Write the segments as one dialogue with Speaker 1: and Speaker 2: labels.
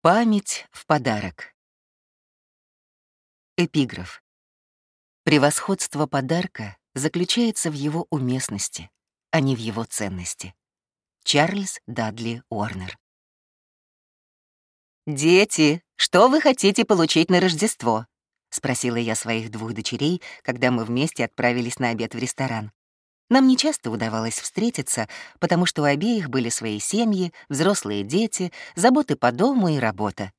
Speaker 1: Память в подарок. Эпиграф. Превосходство подарка заключается в его уместности, а не в его ценности. Чарльз Дадли Уорнер. «Дети, что вы хотите получить на Рождество?» — спросила я своих двух дочерей, когда мы вместе отправились на обед в ресторан. Нам нечасто удавалось встретиться, потому что у обеих были свои семьи, взрослые дети, заботы по дому и работа.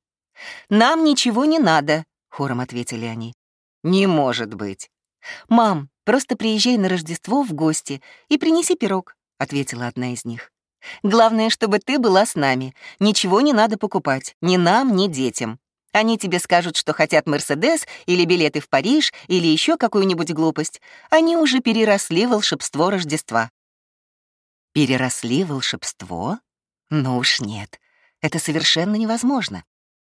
Speaker 1: «Нам ничего не надо», — хором ответили они. «Не может быть». «Мам, просто приезжай на Рождество в гости и принеси пирог», — ответила одна из них. «Главное, чтобы ты была с нами. Ничего не надо покупать, ни нам, ни детям. Они тебе скажут, что хотят Мерседес или билеты в Париж или еще какую-нибудь глупость. Они уже переросли волшебство Рождества. Переросли волшебство? Ну уж нет. Это совершенно невозможно.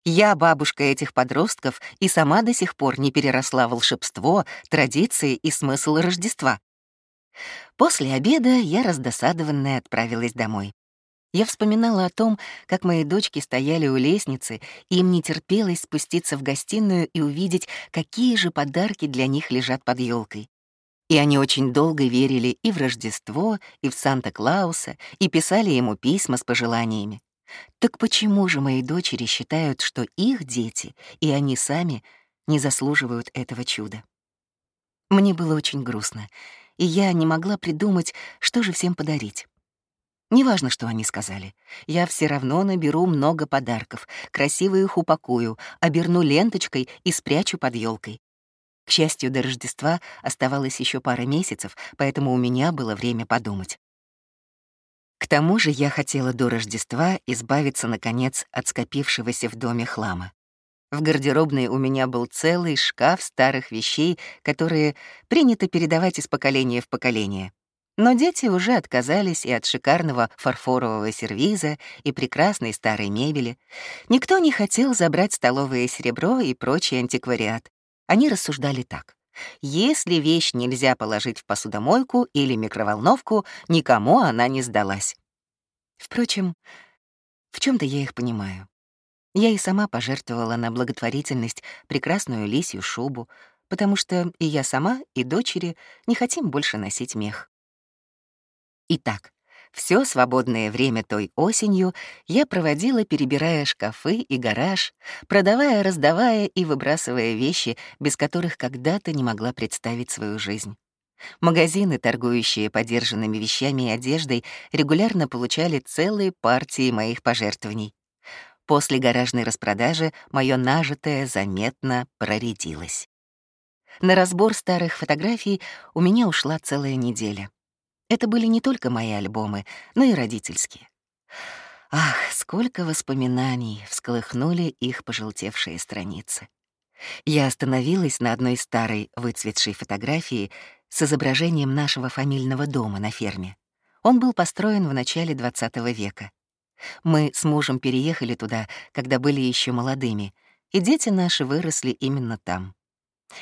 Speaker 1: Я бабушка этих подростков и сама до сих пор не переросла волшебство, традиции и смысл Рождества. После обеда я раздосадованная отправилась домой. Я вспоминала о том, как мои дочки стояли у лестницы, и им не терпелось спуститься в гостиную и увидеть, какие же подарки для них лежат под елкой. И они очень долго верили и в Рождество, и в Санта-Клауса, и писали ему письма с пожеланиями. Так почему же мои дочери считают, что их дети и они сами не заслуживают этого чуда? Мне было очень грустно, и я не могла придумать, что же всем подарить. Неважно, что они сказали. Я все равно наберу много подарков, красиво их упакую, оберну ленточкой и спрячу под елкой. К счастью, до Рождества оставалось еще пара месяцев, поэтому у меня было время подумать. К тому же я хотела до Рождества избавиться, наконец, от скопившегося в доме хлама. В гардеробной у меня был целый шкаф старых вещей, которые принято передавать из поколения в поколение. Но дети уже отказались и от шикарного фарфорового сервиза, и прекрасной старой мебели. Никто не хотел забрать столовое серебро и прочий антиквариат. Они рассуждали так. Если вещь нельзя положить в посудомойку или микроволновку, никому она не сдалась. Впрочем, в чем то я их понимаю. Я и сама пожертвовала на благотворительность прекрасную лисью шубу, потому что и я сама, и дочери не хотим больше носить мех. Итак, все свободное время той осенью я проводила, перебирая шкафы и гараж, продавая, раздавая и выбрасывая вещи, без которых когда-то не могла представить свою жизнь. Магазины, торгующие подержанными вещами и одеждой, регулярно получали целые партии моих пожертвований. После гаражной распродажи мое нажитое заметно проредилось. На разбор старых фотографий у меня ушла целая неделя. Это были не только мои альбомы, но и родительские. Ах, сколько воспоминаний всколыхнули их пожелтевшие страницы. Я остановилась на одной старой выцветшей фотографии с изображением нашего фамильного дома на ферме. Он был построен в начале XX века. Мы с мужем переехали туда, когда были еще молодыми, и дети наши выросли именно там.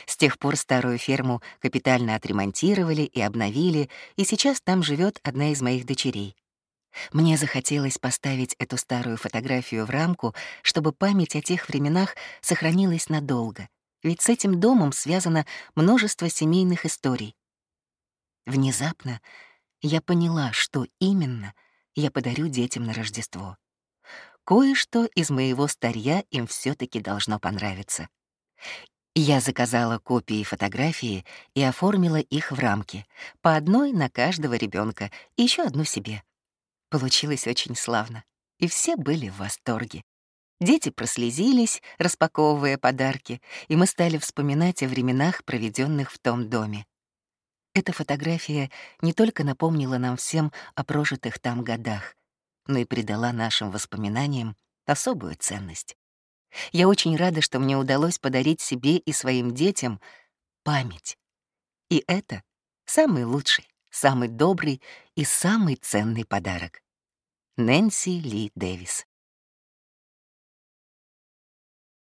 Speaker 1: С тех пор старую ферму капитально отремонтировали и обновили, и сейчас там живет одна из моих дочерей. Мне захотелось поставить эту старую фотографию в рамку, чтобы память о тех временах сохранилась надолго, ведь с этим домом связано множество семейных историй. Внезапно я поняла, что именно я подарю детям на Рождество. Кое-что из моего старья им все таки должно понравиться. Я заказала копии фотографии и оформила их в рамки, по одной на каждого ребенка и еще одну себе. Получилось очень славно, и все были в восторге. Дети прослезились, распаковывая подарки, и мы стали вспоминать о временах, проведенных в том доме. Эта фотография не только напомнила нам всем о прожитых там годах, но и придала нашим воспоминаниям особую ценность. Я очень рада, что мне удалось подарить себе и своим детям память. И это Самый лучший, самый добрый и самый ценный подарок. Нэнси Ли Дэвис